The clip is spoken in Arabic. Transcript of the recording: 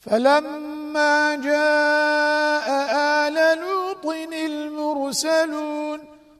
فلما جاء آل لوط المرسلون